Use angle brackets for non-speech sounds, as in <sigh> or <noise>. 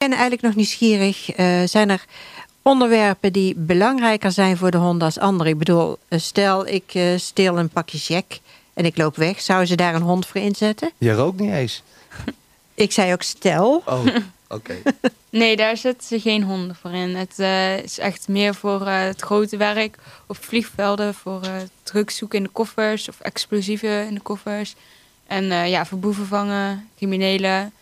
Ik ben eigenlijk nog nieuwsgierig. Uh, zijn er onderwerpen die belangrijker zijn voor de hond als andere? Ik bedoel, eh, stel ik uh, steel een pakje jack en ik loop weg. Zouden ze daar een hond voor inzetten? Ja, rookt niet eens. <laughs> ik zei ook stel. Oh, <laughs> oké. nee, daar zetten ze geen honden voor in. Het uh, is echt meer voor het grote werk of vliegvelden, voor drugs zoeken in de koffers of explosieven in de koffers. En ja, voor boeven vangen, criminelen.